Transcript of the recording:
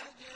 Yeah.